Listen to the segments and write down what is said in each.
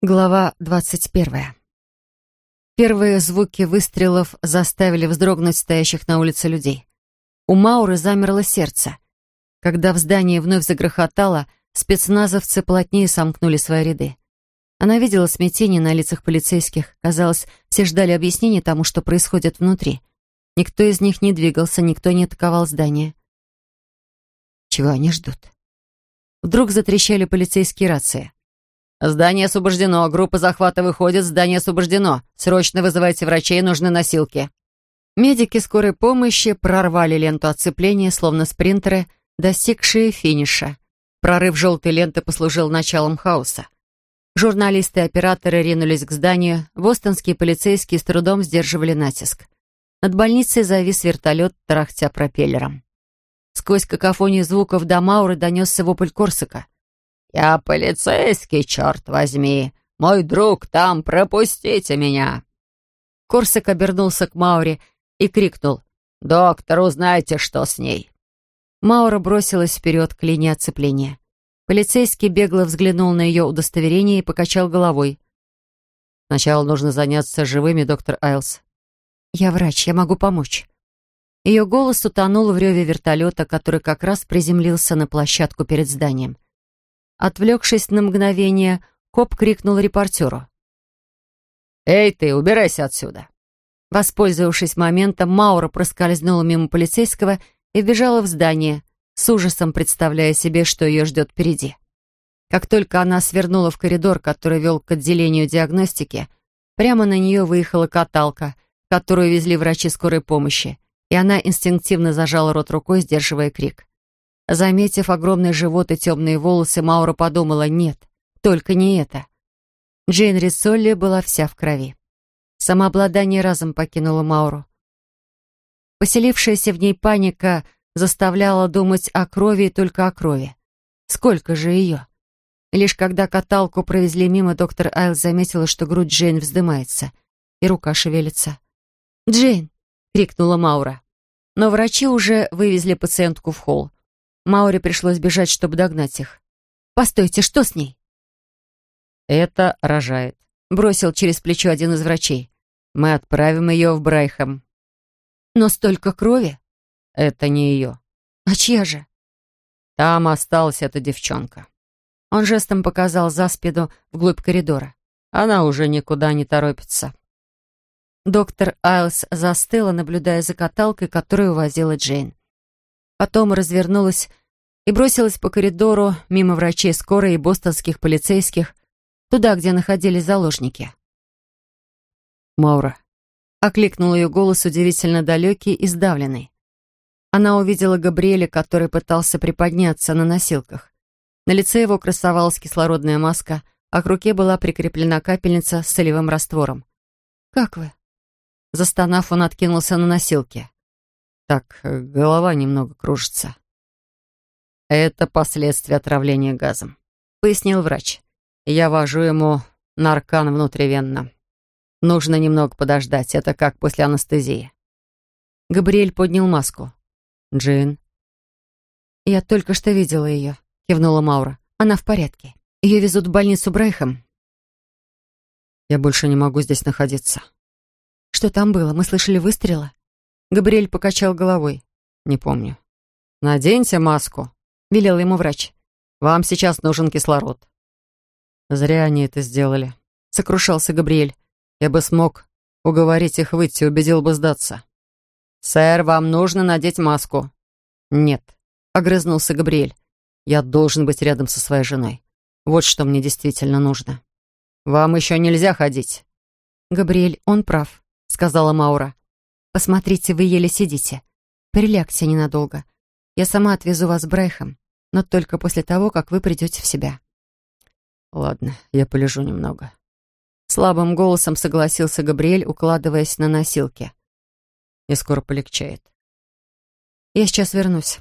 Глава двадцать первая. Первые звуки выстрелов заставили вздрогнуть стоящих на улице людей. У Мауры замерло сердце. Когда в здании вновь загрохотало, спецназовцы плотнее сомкнули свои ряды. Она видела смятение на лицах полицейских. Казалось, все ждали объяснения тому, что происходит внутри. Никто из них не двигался, никто не атаковал здание. Чего они ждут? Вдруг затрещали полицейские рации. «Здание освобождено. Группа захвата выходит. Здание освобождено. Срочно вызывайте врачей, нужны носилки». Медики скорой помощи прорвали ленту оцепления, словно спринтеры, достигшие финиша. Прорыв желтой ленты послужил началом хаоса. Журналисты и операторы ринулись к зданию. Бостонские полицейские с трудом сдерживали натиск. Над больницей завис вертолет, тарахтя пропеллером. Сквозь какофонию звуков до Мауры донесся вопль Корсака — «Я полицейский, черт возьми! Мой друг там, пропустите меня!» Корсак обернулся к Мауре и крикнул. «Доктор, узнайте, что с ней!» Маура бросилась вперед к линии оцепления. Полицейский бегло взглянул на ее удостоверение и покачал головой. «Сначала нужно заняться живыми, доктор Айлс». «Я врач, я могу помочь». Ее голос утонул в реве вертолета, который как раз приземлился на площадку перед зданием. Отвлекшись на мгновение, коп крикнул репортеру. «Эй ты, убирайся отсюда!» Воспользовавшись моментом, Маура проскользнула мимо полицейского и вбежала в здание, с ужасом представляя себе, что ее ждет впереди. Как только она свернула в коридор, который вел к отделению диагностики, прямо на нее выехала каталка, которую везли врачи скорой помощи, и она инстинктивно зажала рот рукой, сдерживая крик. Заметив огромный живот и темные волосы, Маура подумала, нет, только не это. Джейн Рисолли была вся в крови. Самообладание разом покинуло Мауру. Поселившаяся в ней паника заставляла думать о крови и только о крови. Сколько же ее? Лишь когда каталку провезли мимо, доктор Айл заметила, что грудь Джейн вздымается, и рука шевелится. «Джейн!» — крикнула Маура. Но врачи уже вывезли пациентку в холл. Мауре пришлось бежать, чтобы догнать их. «Постойте, что с ней?» «Это рожает», — бросил через плечо один из врачей. «Мы отправим ее в Брайхам». «Но столько крови?» «Это не ее». «А чья же?» «Там осталась эта девчонка». Он жестом показал за спину вглубь коридора. «Она уже никуда не торопится». Доктор Айлс застыла, наблюдая за каталкой, которую возила Джейн. Потом развернулась и бросилась по коридору мимо врачей скорой и бостонских полицейских, туда, где находились заложники. «Маура», — окликнул ее голос удивительно далекий и сдавленный. Она увидела Габриэля, который пытался приподняться на носилках. На лице его красовалась кислородная маска, а к руке была прикреплена капельница с солевым раствором. «Как вы?» Застонав, он откинулся на носилки. Так, голова немного кружится. Это последствия отравления газом, пояснил врач. Я вожу ему наркан внутривенно. Нужно немного подождать, это как после анестезии. Габриэль поднял маску. Джин. Я только что видела ее, кивнула Маура. Она в порядке. Ее везут в больницу Брайхам. Я больше не могу здесь находиться. Что там было? Мы слышали выстрелы? Габриэль покачал головой. «Не помню». «Наденьте маску», — велел ему врач. «Вам сейчас нужен кислород». «Зря они это сделали», — сокрушался Габриэль. «Я бы смог уговорить их выйти, убедил бы сдаться». «Сэр, вам нужно надеть маску». «Нет», — огрызнулся Габриэль. «Я должен быть рядом со своей женой. Вот что мне действительно нужно». «Вам еще нельзя ходить». «Габриэль, он прав», — сказала Маура. Посмотрите, вы еле сидите. Прилягте ненадолго. Я сама отвезу вас Брайхом, но только после того, как вы придете в себя». «Ладно, я полежу немного». Слабым голосом согласился Габриэль, укладываясь на носилки. «Мне скоро полегчает». «Я сейчас вернусь».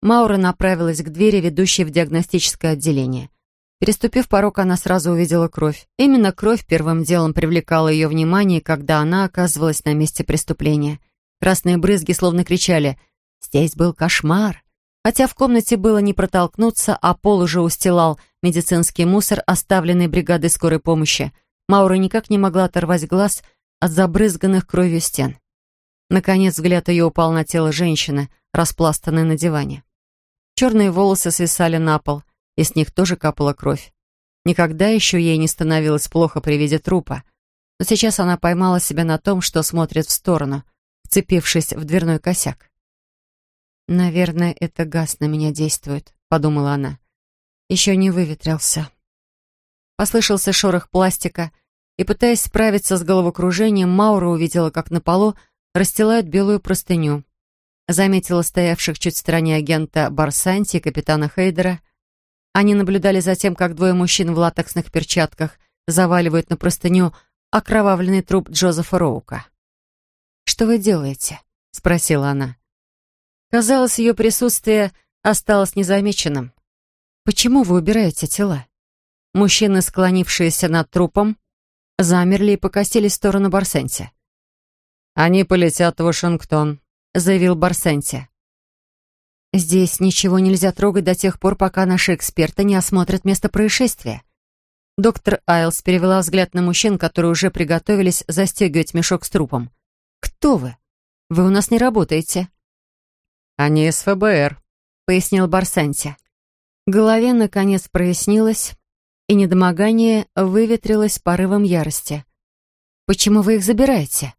Маура направилась к двери, ведущей в диагностическое отделение. Переступив порог, она сразу увидела кровь. Именно кровь первым делом привлекала ее внимание, когда она оказывалась на месте преступления. Красные брызги словно кричали «Здесь был кошмар!». Хотя в комнате было не протолкнуться, а пол уже устилал медицинский мусор, оставленный бригадой скорой помощи, Маура никак не могла оторвать глаз от забрызганных кровью стен. Наконец взгляд ее упал на тело женщины, распластанной на диване. Черные волосы свисали на пол, и с них тоже капала кровь. Никогда еще ей не становилось плохо при виде трупа, но сейчас она поймала себя на том, что смотрит в сторону, вцепившись в дверной косяк. «Наверное, это газ на меня действует», — подумала она. «Еще не выветрился». Послышался шорох пластика, и, пытаясь справиться с головокружением, Маура увидела, как на полу расстилают белую простыню. Заметила стоявших чуть в стороне агента Барсанти и капитана Хейдера. Они наблюдали за тем, как двое мужчин в латексных перчатках заваливают на простыню окровавленный труп Джозефа Роука. «Что вы делаете?» — спросила она. Казалось, ее присутствие осталось незамеченным. «Почему вы убираете тела?» Мужчины, склонившиеся над трупом, замерли и покосились в сторону Барсенти. «Они полетят в Вашингтон», — заявил Барсенти. «Здесь ничего нельзя трогать до тех пор, пока наши эксперты не осмотрят место происшествия». Доктор Айлс перевела взгляд на мужчин, которые уже приготовились застегивать мешок с трупом. «Кто вы? Вы у нас не работаете». «Они из ФБР», — пояснил Барсенти. голове, наконец, прояснилось, и недомогание выветрилось порывом ярости. «Почему вы их забираете?»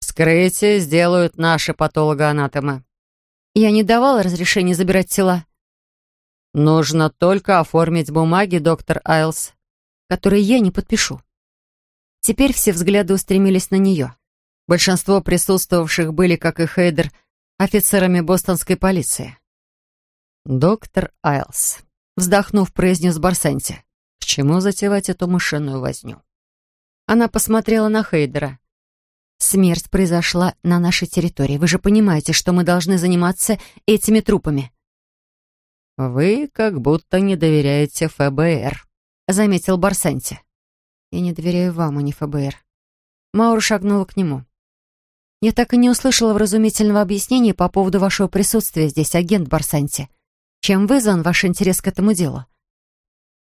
«Вскрытие сделают наши патологоанатомы». «Я не давала разрешения забирать тела». «Нужно только оформить бумаги, доктор Айлс, которые я не подпишу». Теперь все взгляды устремились на нее. Большинство присутствовавших были, как и Хейдер, офицерами бостонской полиции. «Доктор Айлс», — вздохнув, произнес Барсанти. К чему затевать эту мышиную возню? Она посмотрела на Хейдера. «Смерть произошла на нашей территории. Вы же понимаете, что мы должны заниматься этими трупами». «Вы как будто не доверяете ФБР», — заметил Барсанти. «Я не доверяю вам, а не ФБР». Маура шагнула к нему. «Я так и не услышала вразумительного объяснения по поводу вашего присутствия здесь, агент Барсанти. Чем вызван ваш интерес к этому делу?»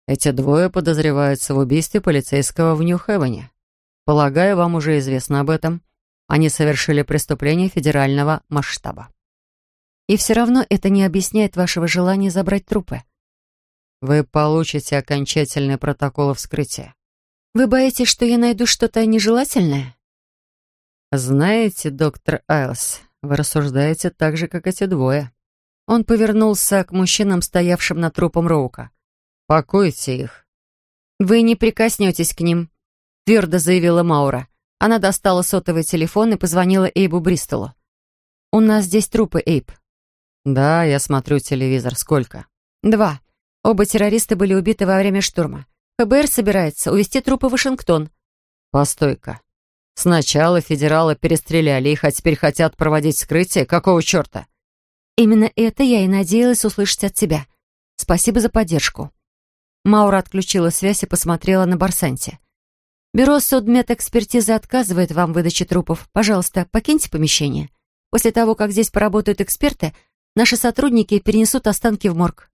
Эти двое подозреваются в убийстве полицейского в Нью-Хевене. Полагаю, вам уже известно об этом. Они совершили преступление федерального масштаба. И все равно это не объясняет вашего желания забрать трупы. Вы получите окончательный протокол вскрытия. Вы боитесь, что я найду что-то нежелательное? Знаете, доктор Айлс, вы рассуждаете так же, как эти двое. Он повернулся к мужчинам, стоявшим над трупом Роука. «Пакуйте их». «Вы не прикоснетесь к ним», — твердо заявила Маура. Она достала сотовый телефон и позвонила Эйбу Бристолу. «У нас здесь трупы, Эйб». «Да, я смотрю телевизор. Сколько?» «Два. Оба террориста были убиты во время штурма. ФБР собирается увезти трупы в Вашингтон». «Постой-ка. Сначала федералы перестреляли их, а теперь хотят проводить вскрытие? Какого черта?» «Именно это я и надеялась услышать от тебя. Спасибо за поддержку». Маура отключила связь и посмотрела на Барсанти. «Бюро судмедэкспертизы отказывает вам в выдаче трупов. Пожалуйста, покиньте помещение. После того, как здесь поработают эксперты, наши сотрудники перенесут останки в морг».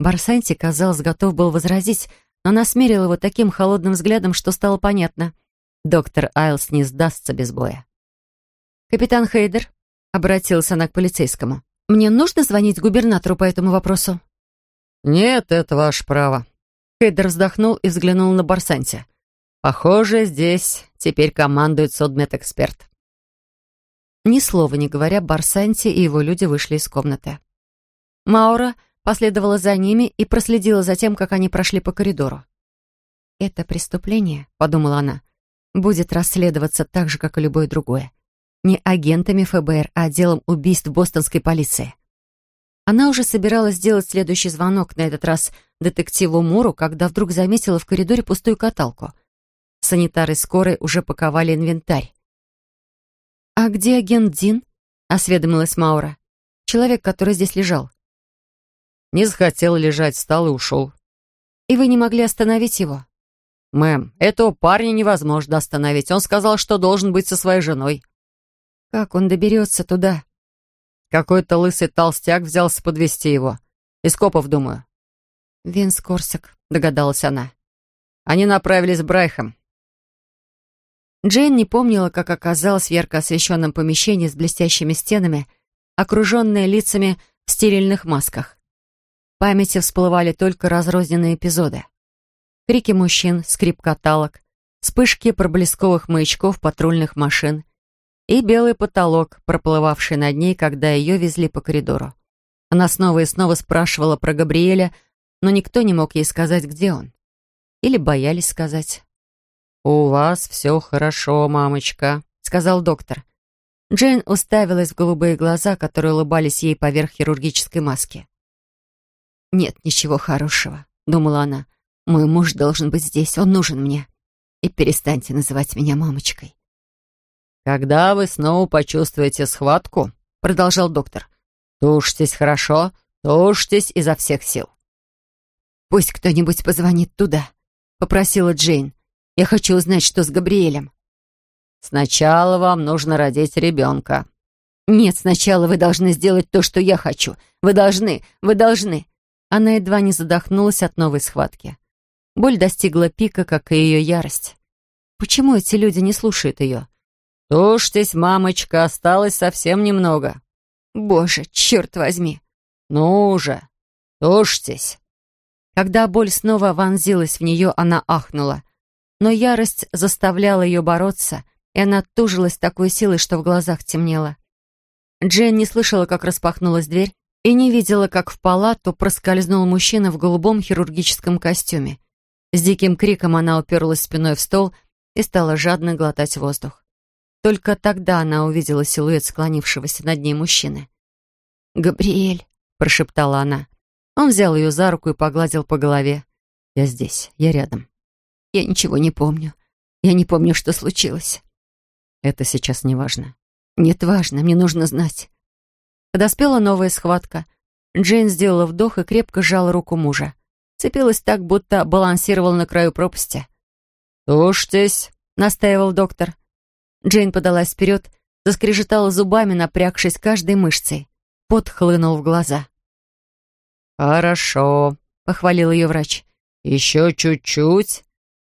Барсанти, казалось, готов был возразить, но она смерила его таким холодным взглядом, что стало понятно. Доктор Айлс не сдастся без боя. «Капитан Хейдер», — обратилась она к полицейскому, «мне нужно звонить губернатору по этому вопросу?» «Нет, это ваше право». Хейдер вздохнул и взглянул на Барсанти. «Похоже, здесь теперь командует судмедэксперт». Ни слова не говоря, Барсанти и его люди вышли из комнаты. Маура последовала за ними и проследила за тем, как они прошли по коридору. «Это преступление», — подумала она, — «будет расследоваться так же, как и любое другое. Не агентами ФБР, а делом убийств бостонской полиции. Она уже собиралась сделать следующий звонок, на этот раз детективу Муру, когда вдруг заметила в коридоре пустую каталку. Санитары скорой уже паковали инвентарь. «А где агент Дин?» — осведомилась Маура. «Человек, который здесь лежал». «Не захотел лежать, встал и ушел». «И вы не могли остановить его?» «Мэм, этого парня невозможно остановить. Он сказал, что должен быть со своей женой». «Как он доберется туда?» Какой-то лысый толстяк взялся подвести его. Из копов, думаю. Винс Корсак», — догадалась она. Они направились в Брайхам. Джейн не помнила, как оказалась в ярко освещенном помещении с блестящими стенами, окруженная лицами в стерильных масках. В памяти всплывали только разрозненные эпизоды. Крики мужчин, скрип каталог, вспышки проблесковых маячков патрульных машин и белый потолок, проплывавший над ней, когда ее везли по коридору. Она снова и снова спрашивала про Габриэля, но никто не мог ей сказать, где он. Или боялись сказать. «У вас все хорошо, мамочка», — сказал доктор. Джейн уставилась в голубые глаза, которые улыбались ей поверх хирургической маски. «Нет ничего хорошего», — думала она. «Мой муж должен быть здесь, он нужен мне. И перестаньте называть меня мамочкой». «Когда вы снова почувствуете схватку», — продолжал доктор, «тушьтесь хорошо, тушьтесь изо всех сил». «Пусть кто-нибудь позвонит туда», — попросила Джейн. Я хочу узнать, что с Габриэлем». «Сначала вам нужно родить ребенка». «Нет, сначала вы должны сделать то, что я хочу. Вы должны, вы должны». Она едва не задохнулась от новой схватки. Боль достигла пика, как и ее ярость. Почему эти люди не слушают ее? «Тушьтесь, мамочка, осталось совсем немного». «Боже, черт возьми!» «Ну же, тушьтесь!» Когда боль снова вонзилась в нее, она ахнула но ярость заставляла ее бороться, и она тужилась такой силой, что в глазах темнело. Джейн не слышала, как распахнулась дверь, и не видела, как в палату проскользнул мужчина в голубом хирургическом костюме. С диким криком она уперлась спиной в стол и стала жадно глотать воздух. Только тогда она увидела силуэт склонившегося над ней мужчины. «Габриэль», — прошептала она. Он взял ее за руку и погладил по голове. «Я здесь, я рядом». Я ничего не помню. Я не помню, что случилось. Это сейчас не важно. Нет, важно, мне нужно знать. Подоспела новая схватка. Джейн сделала вдох и крепко сжала руку мужа. Цепилась так, будто балансировала на краю пропасти. «Тушьтесь», — настаивал доктор. Джейн подалась вперед, заскрежетала зубами, напрягшись каждой мышцей. Пот хлынул в глаза. «Хорошо», — похвалил ее врач. «Еще чуть-чуть».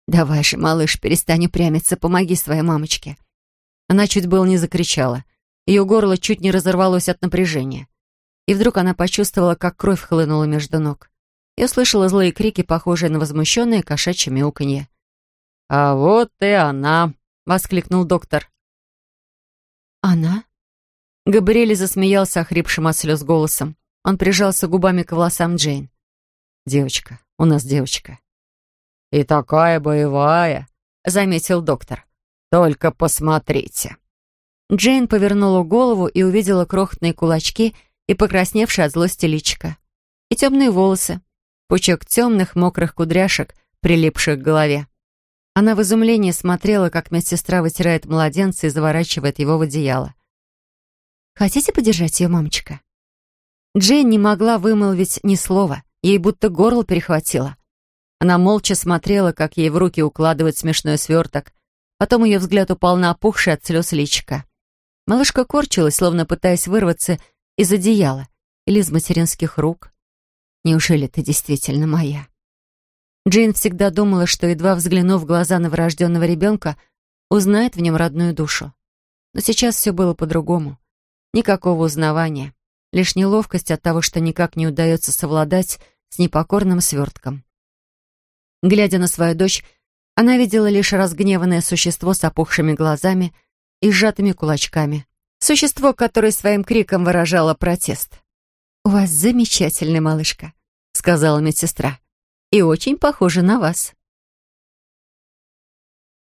«Давай же, малыш, перестань упрямиться, помоги своей мамочке». Она чуть было не закричала. Ее горло чуть не разорвалось от напряжения. И вдруг она почувствовала, как кровь хлынула между ног. И услышала злые крики, похожие на возмущенное кошачье мяуканье. «А вот и она!» — воскликнул доктор. «Она?» Габриэль засмеялся охрипшим от слез голосом. Он прижался губами к волосам Джейн. «Девочка, у нас девочка. «И такая боевая», — заметил доктор. «Только посмотрите». Джейн повернула голову и увидела крохотные кулачки и покрасневшие от злости личико. И темные волосы, пучок темных мокрых кудряшек, прилипших к голове. Она в изумлении смотрела, как медсестра вытирает младенца и заворачивает его в одеяло. «Хотите подержать ее, мамочка?» Джейн не могла вымолвить ни слова, ей будто горло перехватило. Она молча смотрела, как ей в руки укладывают смешной сверток. Потом ее взгляд упал на опухший от слез личика. Малышка корчилась, словно пытаясь вырваться из одеяла или из материнских рук. «Неужели ты действительно моя?» Джейн всегда думала, что, едва взглянув в глаза новорожденного ребенка, узнает в нем родную душу. Но сейчас все было по-другому. Никакого узнавания. Лишь неловкость от того, что никак не удается совладать с непокорным свертком. Глядя на свою дочь, она видела лишь разгневанное существо с опухшими глазами и сжатыми кулачками. Существо, которое своим криком выражало протест. «У вас замечательная малышка», — сказала медсестра. «И очень похоже на вас».